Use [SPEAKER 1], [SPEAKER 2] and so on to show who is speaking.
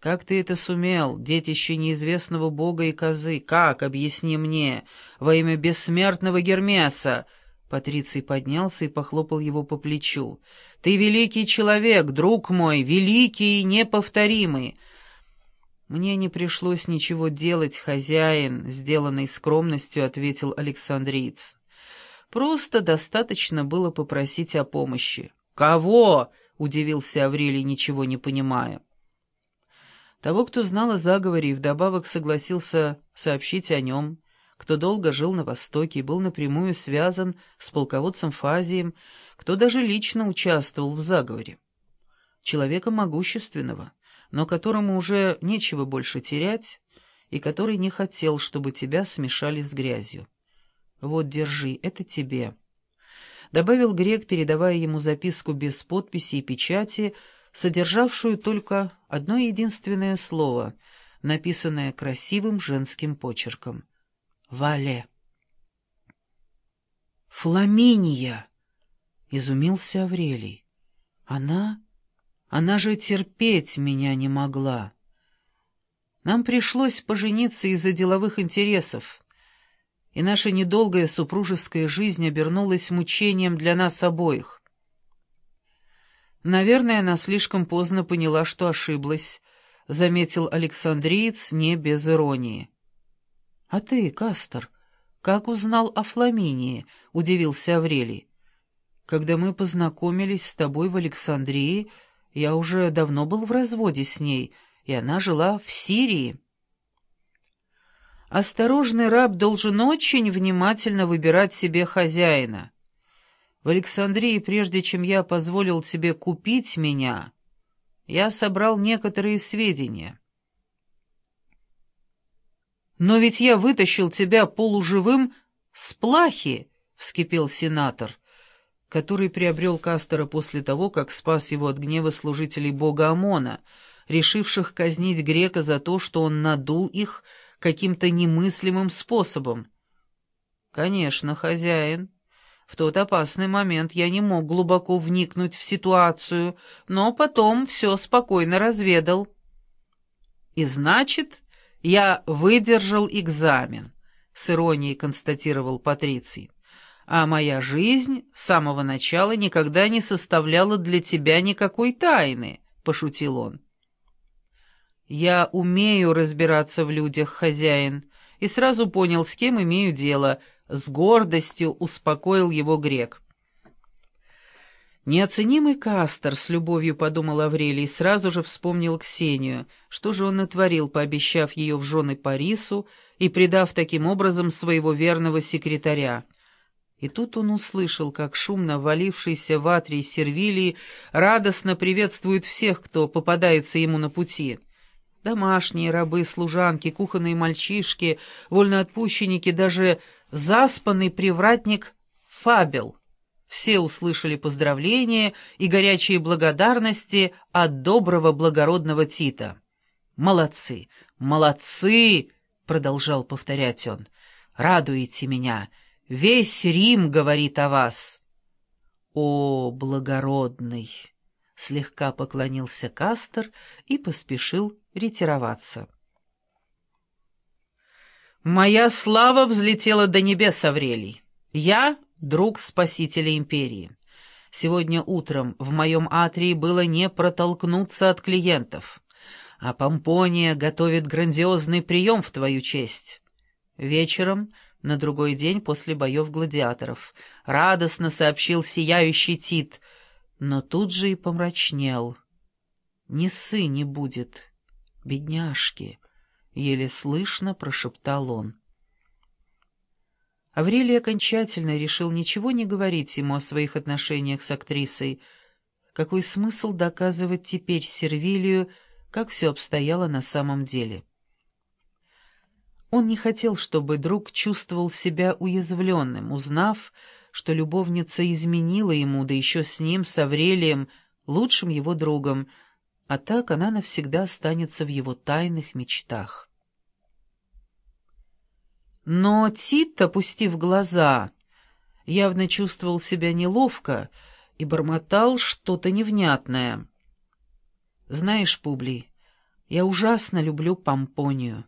[SPEAKER 1] Как ты это сумел, детище неизвестного бога и козы? Как, объясни мне, во имя бессмертного Гермеса?» Патриций поднялся и похлопал его по плечу. «Ты великий человек, друг мой, великий и неповторимый!» «Мне не пришлось ничего делать, хозяин», — сделанной скромностью ответил Александриец. «Просто достаточно было попросить о помощи». «Кого?» — удивился Аврелий, ничего не понимая. Того, кто знал о заговоре и вдобавок согласился сообщить о нем, кто долго жил на Востоке и был напрямую связан с полководцем Фазием, кто даже лично участвовал в заговоре. Человека могущественного, но которому уже нечего больше терять, и который не хотел, чтобы тебя смешали с грязью. Вот, держи, это тебе. Добавил грек, передавая ему записку без подписи и печати, содержавшую только одно единственное слово, написанное красивым женским почерком. «Вале». «Фламиния!» — изумился Аврелий. «Она? Она же терпеть меня не могла. Нам пришлось пожениться из-за деловых интересов, и наша недолгая супружеская жизнь обернулась мучением для нас обоих. Наверное, она слишком поздно поняла, что ошиблась, — заметил Александриец не без иронии. — А ты, Кастер, как узнал о Фламинии? — удивился Аврелий. — Когда мы познакомились с тобой в Александрии, я уже давно был в разводе с ней, и она жила в Сирии. Осторожный раб должен очень внимательно выбирать себе хозяина. В Александрии, прежде чем я позволил тебе купить меня, я собрал некоторые сведения. «Но ведь я вытащил тебя полуживым с плахи!» — вскипел сенатор, который приобрел Кастера после того, как спас его от гнева служителей бога Амона, решивших казнить грека за то, что он надул их каким-то немыслимым способом. «Конечно, хозяин». В тот опасный момент я не мог глубоко вникнуть в ситуацию, но потом все спокойно разведал. И значит, я выдержал экзамен, — с иронией констатировал Патриций. А моя жизнь с самого начала никогда не составляла для тебя никакой тайны, — пошутил он. Я умею разбираться в людях, хозяин, и сразу понял, с кем имею дело — с гордостью успокоил его грек. Неоценимый Кастер, с любовью подумал Аврелий, сразу же вспомнил Ксению, что же он натворил, пообещав ее в жены Парису и предав таким образом своего верного секретаря. И тут он услышал, как шумно валившийся в атрии Сервилии радостно приветствует всех, кто попадается ему на пути. Домашние рабы, служанки, кухонные мальчишки, вольноотпущенники, даже заспанный привратник Фабел. Все услышали поздравления и горячие благодарности от доброго благородного Тита. «Молодцы, молодцы!» — продолжал повторять он. «Радуете меня! Весь Рим говорит о вас!» «О, благородный!» — слегка поклонился Кастер и поспешил ретироваться. «Моя слава взлетела до небес, Аврелий. Я — друг спасителя империи. Сегодня утром в моем атрии было не протолкнуться от клиентов, а Помпония готовит грандиозный прием в твою честь. Вечером, на другой день после боев гладиаторов, радостно сообщил сияющий Тит, но тут же и помрачнел. «Не сы не будет, бедняжки». — еле слышно прошептал он. Аврелий окончательно решил ничего не говорить ему о своих отношениях с актрисой. Какой смысл доказывать теперь Сервилию, как все обстояло на самом деле? Он не хотел, чтобы друг чувствовал себя уязвленным, узнав, что любовница изменила ему, да еще с ним, с Аврелием, лучшим его другом, а так она навсегда останется в его тайных мечтах. Но Тит, опустив глаза, явно чувствовал себя неловко и бормотал что-то невнятное. «Знаешь, Публий, Я ужасно люблю Помпонию.